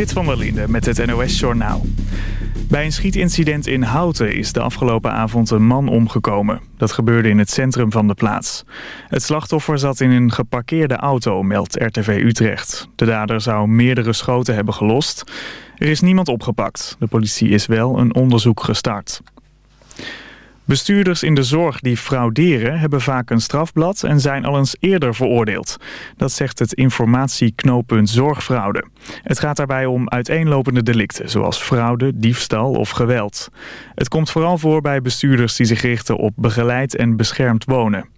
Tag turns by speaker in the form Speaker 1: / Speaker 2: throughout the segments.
Speaker 1: Zit van der Linde met het NOS-journaal. Bij een schietincident in Houten is de afgelopen avond een man omgekomen. Dat gebeurde in het centrum van de plaats. Het slachtoffer zat in een geparkeerde auto, meldt RTV Utrecht. De dader zou meerdere schoten hebben gelost. Er is niemand opgepakt. De politie is wel een onderzoek gestart. Bestuurders in de zorg die frauderen hebben vaak een strafblad en zijn al eens eerder veroordeeld. Dat zegt het informatieknooppunt Zorgfraude. Het gaat daarbij om uiteenlopende delicten zoals fraude, diefstal of geweld. Het komt vooral voor bij bestuurders die zich richten op begeleid en beschermd wonen.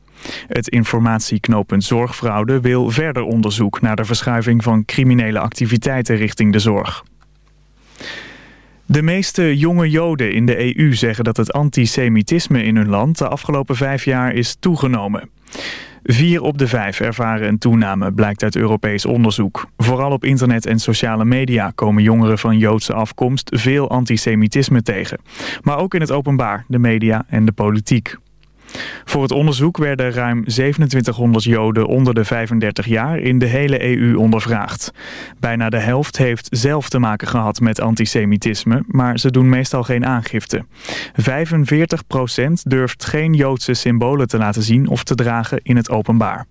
Speaker 1: Het informatieknooppunt Zorgfraude wil verder onderzoek naar de verschuiving van criminele activiteiten richting de zorg. De meeste jonge joden in de EU zeggen dat het antisemitisme in hun land de afgelopen vijf jaar is toegenomen. Vier op de vijf ervaren een toename, blijkt uit Europees onderzoek. Vooral op internet en sociale media komen jongeren van Joodse afkomst veel antisemitisme tegen. Maar ook in het openbaar, de media en de politiek. Voor het onderzoek werden ruim 2700 Joden onder de 35 jaar in de hele EU ondervraagd. Bijna de helft heeft zelf te maken gehad met antisemitisme, maar ze doen meestal geen aangifte. 45% durft geen Joodse symbolen te laten zien of te dragen in het openbaar.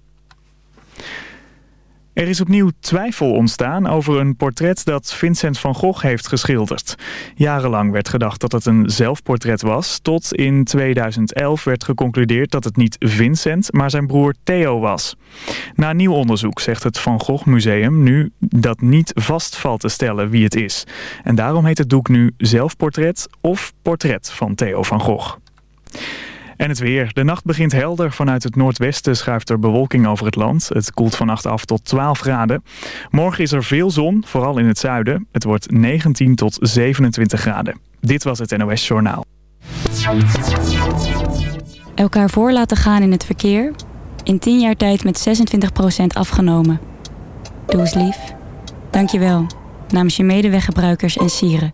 Speaker 1: Er is opnieuw twijfel ontstaan over een portret dat Vincent van Gogh heeft geschilderd. Jarenlang werd gedacht dat het een zelfportret was, tot in 2011 werd geconcludeerd dat het niet Vincent, maar zijn broer Theo was. Na nieuw onderzoek zegt het Van Gogh Museum nu dat niet vast valt te stellen wie het is. En daarom heet het doek nu Zelfportret of Portret van Theo van Gogh. En het weer. De nacht begint helder. Vanuit het noordwesten schuift er bewolking over het land. Het koelt vannacht af tot 12 graden. Morgen is er veel zon, vooral in het zuiden. Het wordt 19 tot 27 graden. Dit was het NOS Journaal.
Speaker 2: Elkaar voor laten gaan in het verkeer. In 10 jaar tijd met 26% afgenomen. Doe eens lief. Dank je wel. Namens je medeweggebruikers en sieren.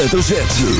Speaker 3: Hoofdletter.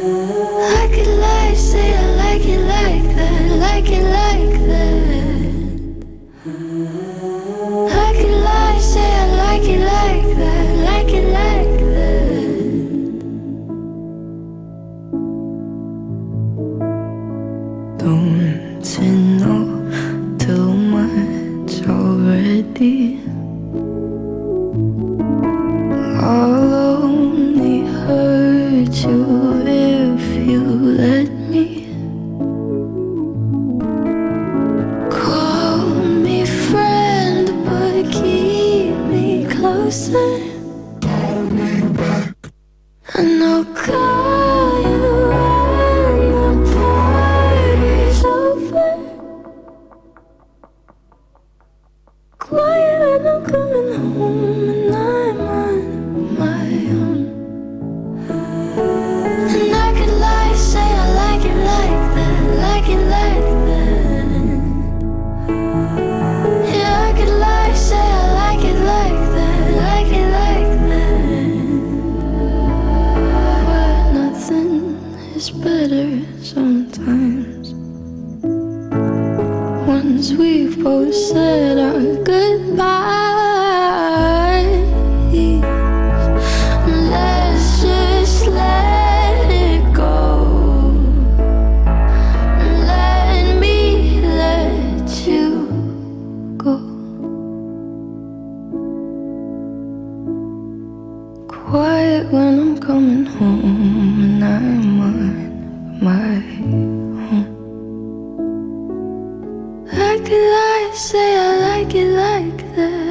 Speaker 4: my home. Like it, I say, I like it like that.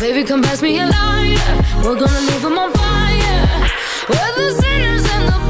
Speaker 4: Baby, come pass me a line. We're gonna leave them on fire. We're the sinners and the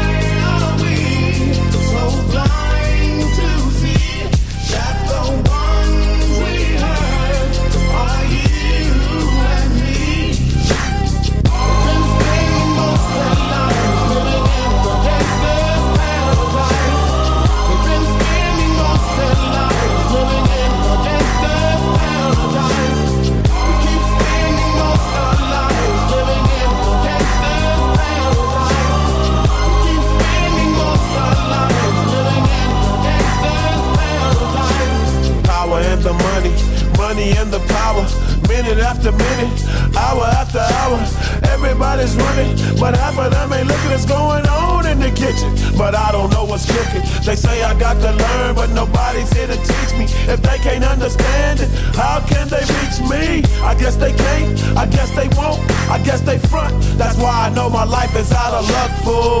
Speaker 5: got to learn, but nobody's here to teach me. If they can't understand it, how can they reach me? I guess they can't, I guess they won't, I guess they front. That's why I know my life is out of luck, fool.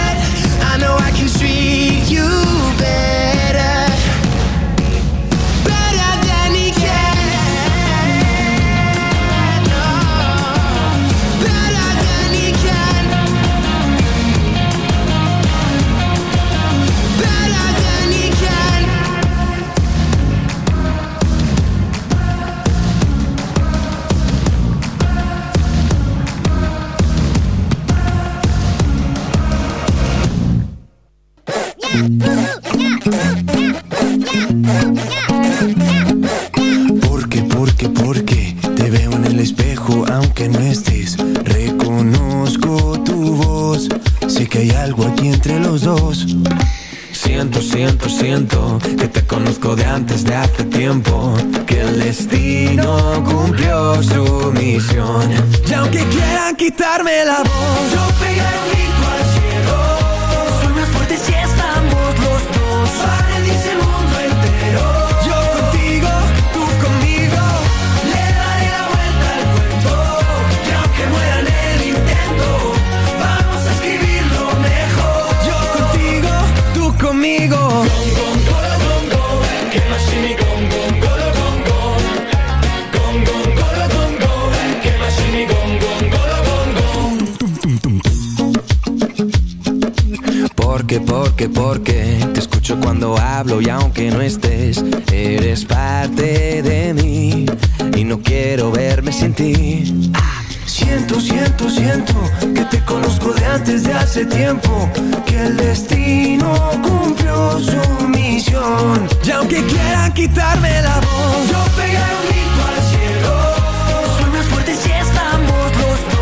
Speaker 6: Que
Speaker 3: te conozco de antes de hace tiempo. Que el destino cumplió su misión. Y aunque quieran quitarme la voz, yo pegaré un grito cuando hablo y aunque no estés, eres parte de mí y no quiero verme sin ti.
Speaker 6: Siento, siento, siento que te conozco de antes de hace tiempo. Que el destino cumplió su misión.
Speaker 3: Y aunque quieran quitarme la voz, yo pegaré un grito al cielo. Soy más fuerte si estamos los dos.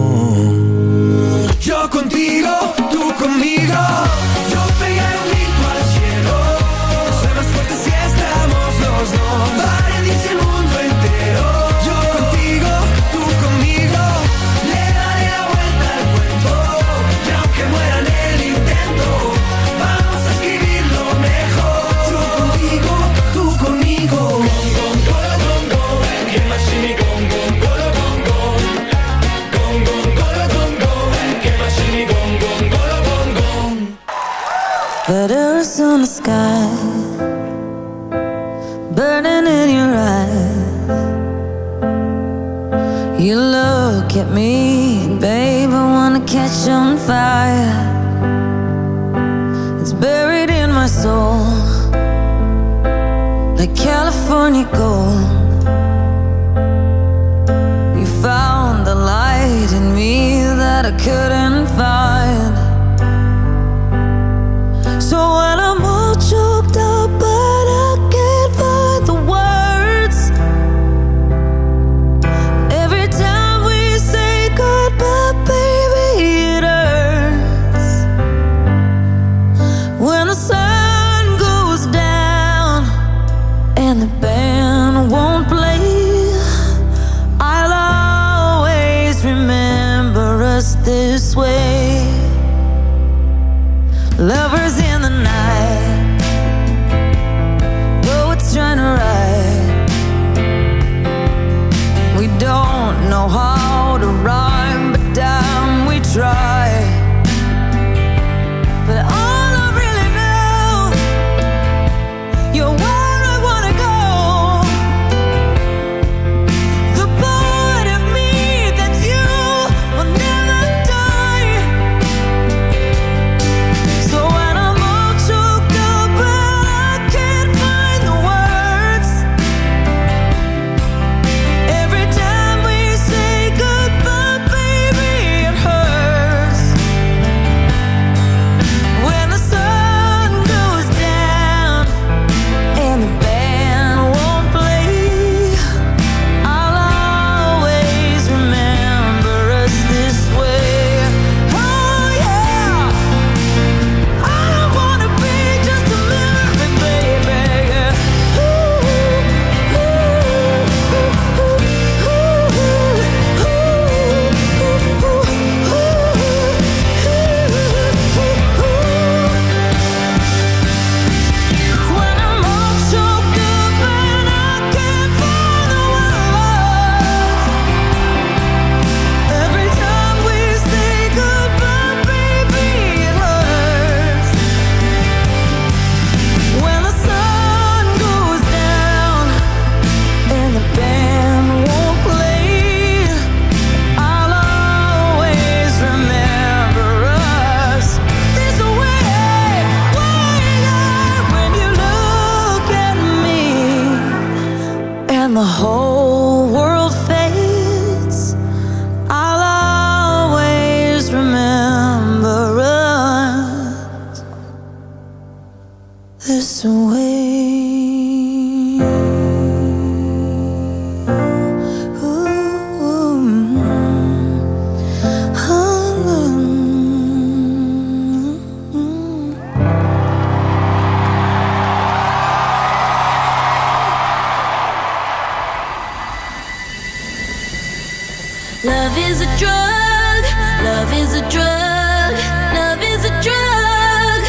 Speaker 3: Love is a drug, love is a
Speaker 7: drug, love is
Speaker 8: a
Speaker 9: drug,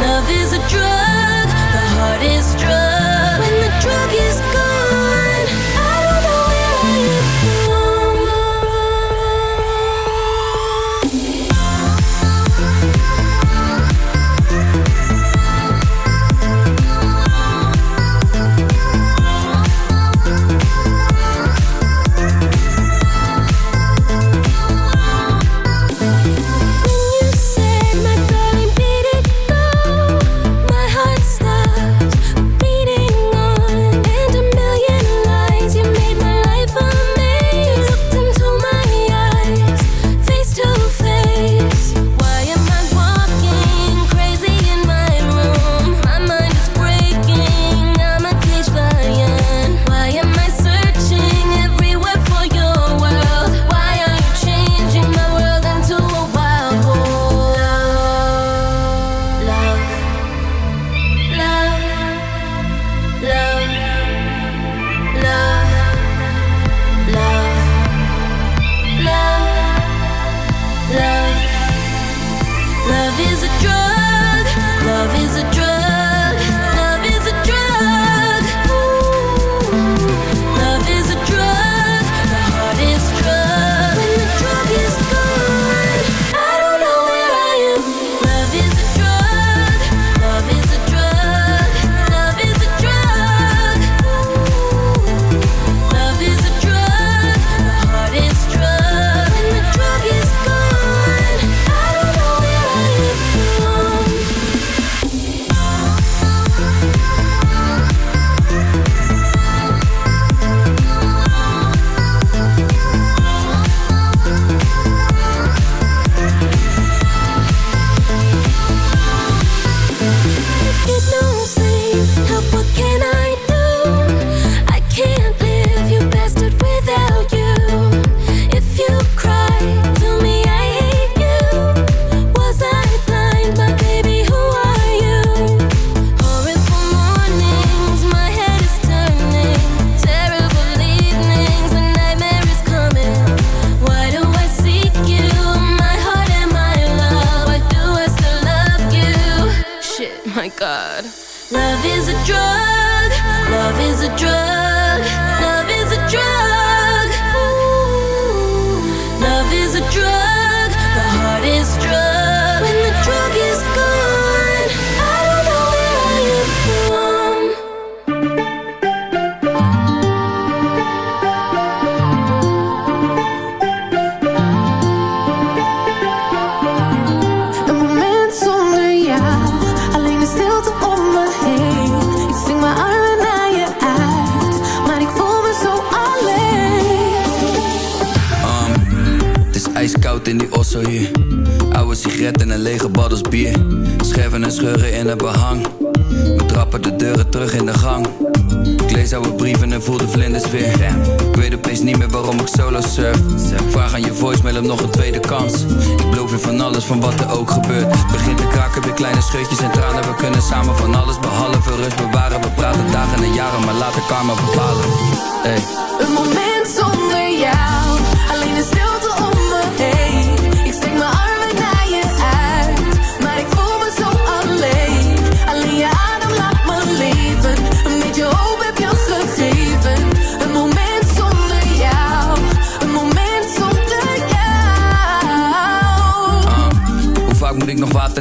Speaker 9: love is
Speaker 8: a drug.